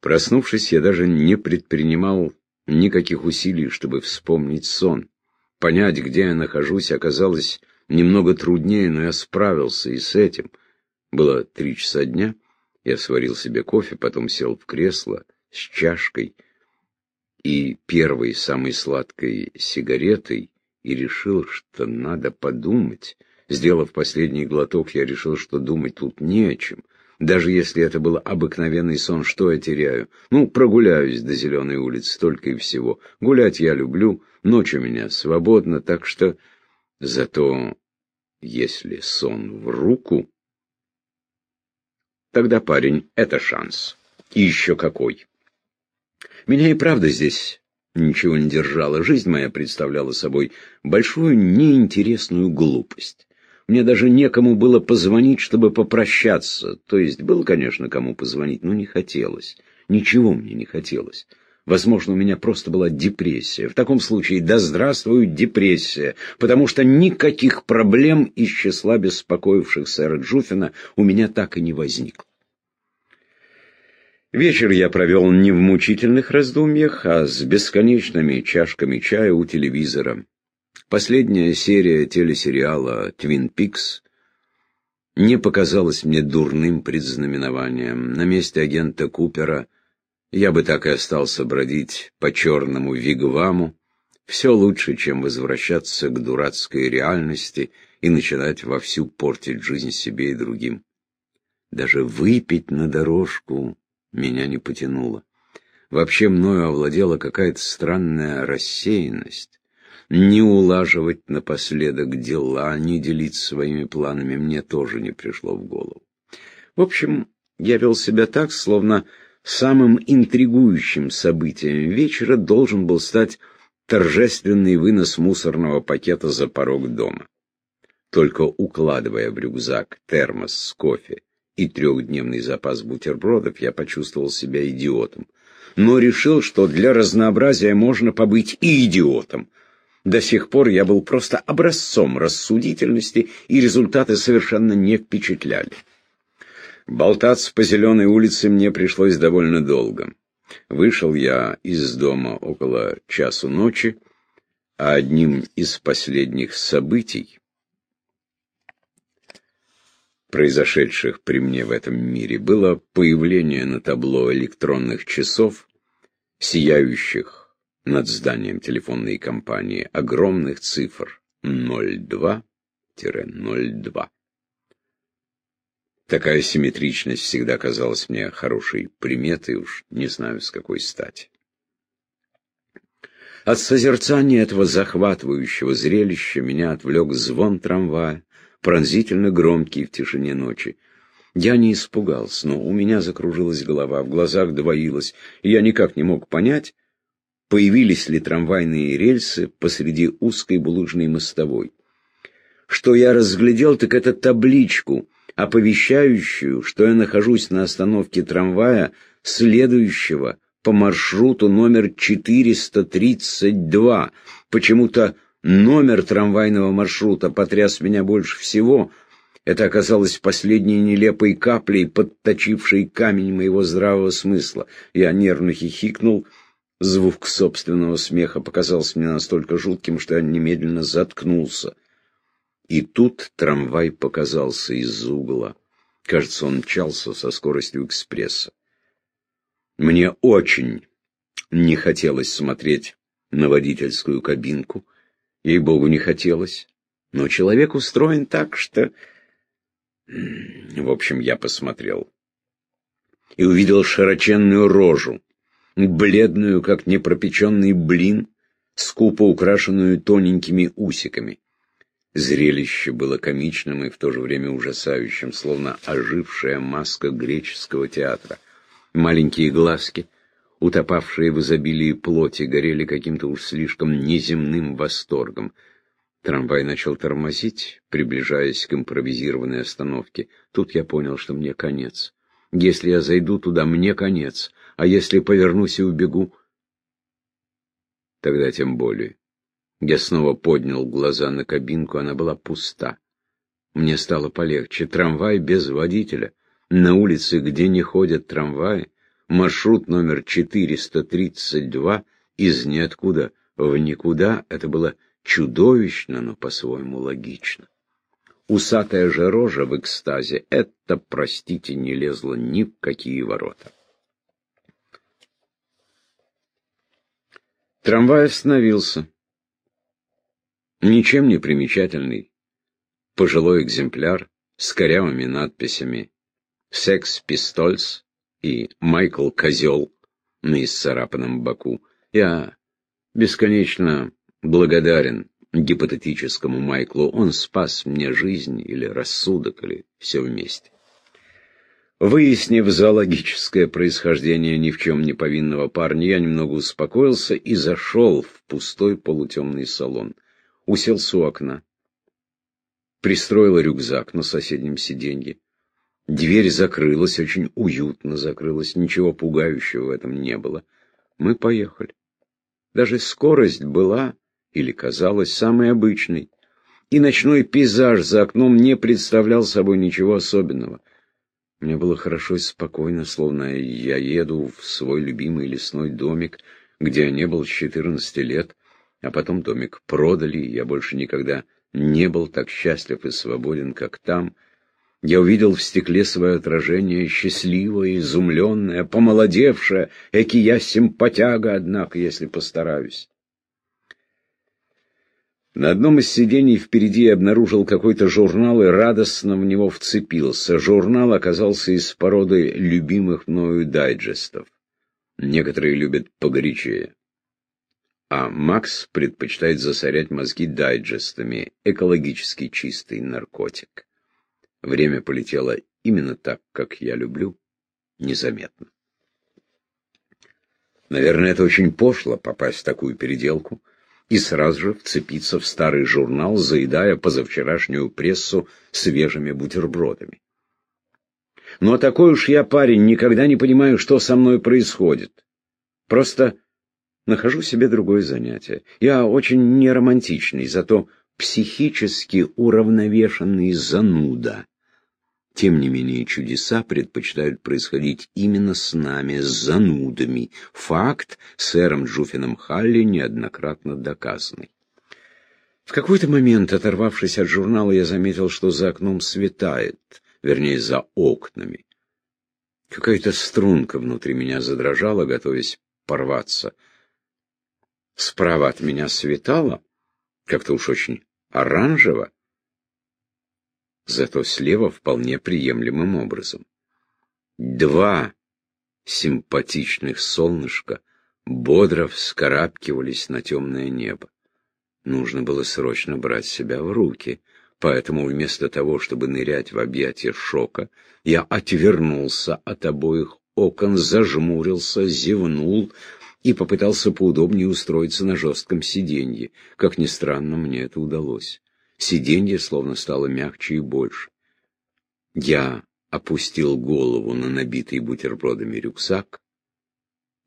Проснувшись, я даже не предпринимал никаких усилий, чтобы вспомнить сон. Понять, где я нахожусь, оказалось немного труднее, но я справился и с этим. Было три часа дня, я сварил себе кофе, потом сел в кресло с чашкой и первой, самой сладкой сигаретой и решил, что надо подумать. Сделав последний глоток, я решил, что думать тут не о чем. Даже если это был обыкновенный сон, что я теряю? Ну, прогуляюсь до Зеленой улицы, только и всего. Гулять я люблю, ночь у меня свободна, так что... Зато если сон в руку, тогда, парень, это шанс. И еще какой. Меня и правда здесь ничего не держало. Жизнь моя представляла собой большую неинтересную глупость. Мне даже некому было позвонить, чтобы попрощаться. То есть было, конечно, кому позвонить, но не хотелось. Ничего мне не хотелось. Возможно, у меня просто была депрессия. В таком случае, да здравствует депрессия, потому что никаких проблем из числа беспокоивших сэра Джуфина у меня так и не возникло. Вечер я провел не в мучительных раздумьях, а с бесконечными чашками чая у телевизора. Последняя серия телесериала «Твин Пикс» не показалась мне дурным предзнаменованием. На месте агента Купера я бы так и остался бродить по черному вигваму. Все лучше, чем возвращаться к дурацкой реальности и начинать вовсю портить жизнь себе и другим. Даже выпить на дорожку меня не потянуло. Вообще мною овладела какая-то странная рассеянность. Не улаживать напоследок дела, не делиться своими планами мне тоже не пришло в голову. В общем, я вел себя так, словно самым интригующим событием вечера должен был стать торжественный вынос мусорного пакета за порог дома. Только укладывая в рюкзак термос с кофе и трехдневный запас бутербродов, я почувствовал себя идиотом. Но решил, что для разнообразия можно побыть и идиотом. До сих пор я был просто образцом рассудительности, и результаты совершенно не впечатляли. Болтаться по зеленой улице мне пришлось довольно долго. Вышел я из дома около часу ночи, а одним из последних событий, произошедших при мне в этом мире, было появление на табло электронных часов, сияющих над зданием телефонной компании, огромных цифр 02-02. Такая симметричность всегда казалась мне хорошей приметой, уж не знаю с какой стати. От созерцания этого захватывающего зрелища меня отвлек звон трамвая, пронзительно громкий в тишине ночи. Я не испугался, но у меня закружилась голова, в глазах двоилось, и я никак не мог понять, появились ли трамвайные рельсы посреди узкой булыжной мостовой. Что я разглядел, так это табличку — оповещающую, что я нахожусь на остановке трамвая, следующего по маршруту номер 432. Почему-то номер трамвайного маршрута потряс меня больше всего. Это оказалось последней нелепой каплей, подточившей камень моего здравого смысла. Я нервно хихикнул. Звук собственного смеха показался мне настолько жутким, что я немедленно заткнулся. И тут трамвай показался из угла. Кажется, он мчался со скоростью экспресса. Мне очень не хотелось смотреть на водительскую кабинку. Ей-богу, не хотелось. Но человек устроен так, что... В общем, я посмотрел. И увидел широченную рожу, бледную, как непропеченный блин, скупо украшенную тоненькими усиками. Зрелище было комичным и в то же время ужасающим, словно ожившая маска греческого театра. Маленькие глазки, утопавшие в изобилии плоти, горели каким-то уж слишком неземным восторгом. Трамвай начал тормозить, приближаясь к импровизированной остановке. Тут я понял, что мне конец. Если я зайду туда, мне конец. А если повернусь и убегу, тогда тем более. Я снова поднял глаза на кабинку, она была пуста. Мне стало полегче. Трамвай без водителя. На улице, где не ходят трамваи, маршрут номер 432 из ниоткуда в никуда. Это было чудовищно, но по-своему логично. Усатая же рожа в экстазе — это, простите, не лезло ни в какие ворота. Трамвай остановился. Ничем не примечательный. Пожилой экземпляр с корявыми надписями «Секс Пистольс» и «Майкл Козел» на исцарапанном боку. Я бесконечно благодарен гипотетическому Майклу. Он спас мне жизнь или рассудок, или все вместе. Выяснив зоологическое происхождение ни в чем не повинного парня, я немного успокоился и зашел в пустой полутемный салон. Уселся у окна. Пристроил рюкзак на соседнем сиденье. Дверь закрылась, очень уютно закрылась, ничего пугающего в этом не было. Мы поехали. Даже скорость была, или казалась, самой обычной. И ночной пейзаж за окном не представлял собой ничего особенного — мне было хорошо и спокойно, словно я еду в свой любимый лесной домик, где я не был с 14 лет, а потом домик продали, и я больше никогда не был так счастлив и свободен, как там. Я увидел в стекле свое отражение, счастливое, изумленное, помолодевшее, эки я симпатяга, однако, если постараюсь. На одном из сидений впереди я обнаружил какой-то журнал и радостно в него вцепился. Журнал оказался из породы любимых мною дайджестов. Некоторые любят погорячее. А Макс предпочитает засорять мозги дайджестами. Экологически чистый наркотик. Время полетело именно так, как я люблю, незаметно. Наверное, это очень пошло попасть в такую переделку — и сразу же вцепиться в старый журнал, заедая позавчерашнюю прессу свежими бутербродами. Но такой уж я парень, никогда не понимаю, что со мной происходит. Просто нахожу себе другое занятие. Я очень неромантичный, зато психически уравновешенный зануда. Тем не менее, чудеса предпочитают происходить именно с нами, с занудами. Факт сэром Джуфином Халли неоднократно доказанный. В какой-то момент, оторвавшись от журнала, я заметил, что за окном светает, вернее, за окнами. Какая-то струнка внутри меня задрожала, готовясь порваться. Справа от меня светало, как-то уж очень оранжево, зато слева вполне приемлемым образом. Два симпатичных солнышка бодро вскарабкивались на темное небо. Нужно было срочно брать себя в руки, поэтому вместо того, чтобы нырять в объятия шока, я отвернулся от обоих окон, зажмурился, зевнул и попытался поудобнее устроиться на жестком сиденье. Как ни странно, мне это удалось. Сиденье словно стало мягче и больше. Я опустил голову на набитый бутербродами рюкзак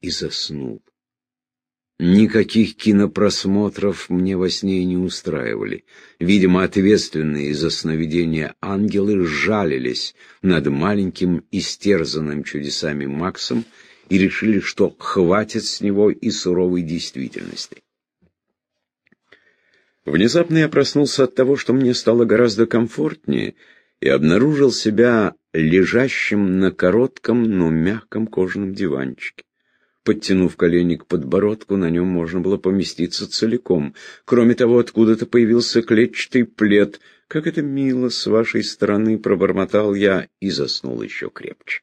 и заснул. Никаких кинопросмотров мне во сне не устраивали. Видимо, ответственные за сновидения ангелы жалились над маленьким истерзанным чудесами Максом и решили, что хватит с него и суровой действительности. Внезапно я проснулся от того, что мне стало гораздо комфортнее, и обнаружил себя лежащим на коротком, но мягком кожаном диванчике. Подтянув колени к подбородку, на нем можно было поместиться целиком. Кроме того, откуда-то появился клетчатый плед. «Как это мило с вашей стороны!» — пробормотал я и заснул еще крепче.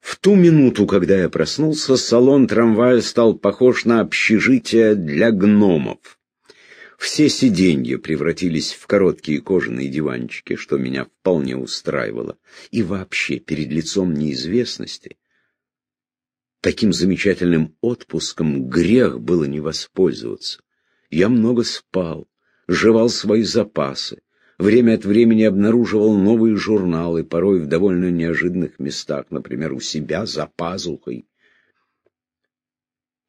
В ту минуту, когда я проснулся, салон трамвая стал похож на общежитие для гномов. Все сиденья превратились в короткие кожаные диванчики, что меня вполне устраивало. И вообще, перед лицом неизвестности, таким замечательным отпуском грех было не воспользоваться. Я много спал, жевал свои запасы, время от времени обнаруживал новые журналы, порой в довольно неожиданных местах, например, у себя за пазухой.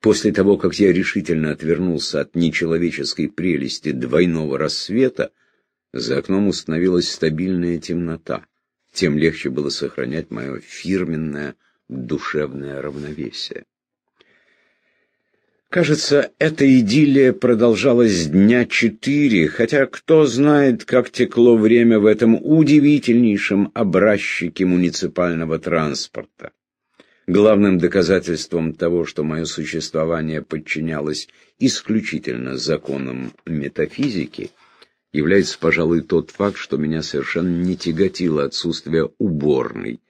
После того, как я решительно отвернулся от нечеловеческой прелести двойного рассвета, за окном установилась стабильная темнота. Тем легче было сохранять мое фирменное душевное равновесие. Кажется, эта идиллия продолжалась дня четыре, хотя кто знает, как текло время в этом удивительнейшем образчике муниципального транспорта. Главным доказательством того, что мое существование подчинялось исключительно законам метафизики, является, пожалуй, тот факт, что меня совершенно не тяготило отсутствие уборной.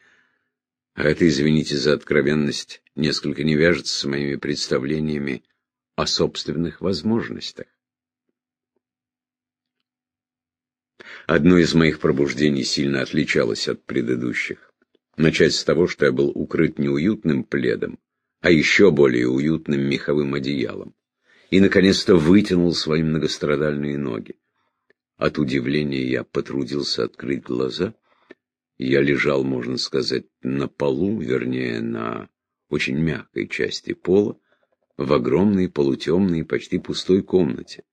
А это, извините за откровенность, несколько не вяжется с моими представлениями о собственных возможностях. Одно из моих пробуждений сильно отличалось от предыдущих. Начать с того, что я был укрыт не уютным пледом, а еще более уютным меховым одеялом. И, наконец-то, вытянул свои многострадальные ноги. От удивления я потрудился открыть глаза. Я лежал, можно сказать, на полу, вернее, на очень мягкой части пола, в огромной полутемной, почти пустой комнате.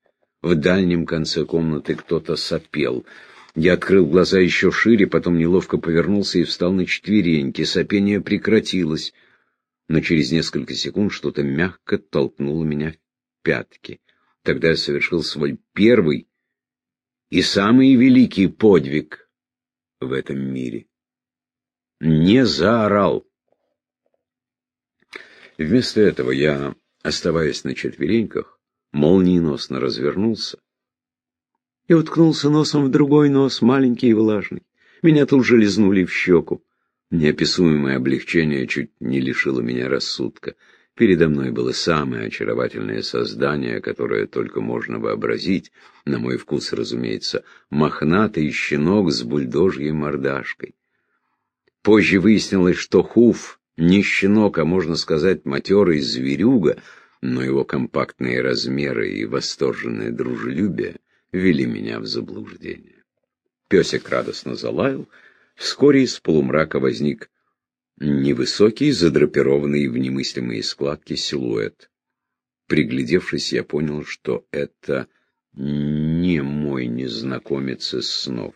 В дальнем конце комнаты кто-то сопел. Я открыл глаза еще шире, потом неловко повернулся и встал на четвереньки. Сопение прекратилось, но через несколько секунд что-то мягко толкнуло меня в пятки. Тогда я совершил свой первый и самый великий подвиг в этом мире. Не заорал. Вместо этого я, оставаясь на четвереньках, молниеносно развернулся и уткнулся носом в другой нос, маленький и влажный. Меня тут же лизнули в щеку. Неописуемое облегчение чуть не лишило меня рассудка. Передо мной было самое очаровательное создание, которое только можно вообразить, на мой вкус, разумеется, мохнатый щенок с бульдожьей мордашкой. Позже выяснилось, что Хуф не щенок, а, можно сказать, матерый зверюга, но его компактные размеры и восторженное дружелюбие ввели меня в заблуждение. Песик радостно залаял. Вскоре из полумрака возник невысокий, задрапированный в немыслимые складки силуэт. Приглядевшись, я понял, что это не мой незнакомец из снов.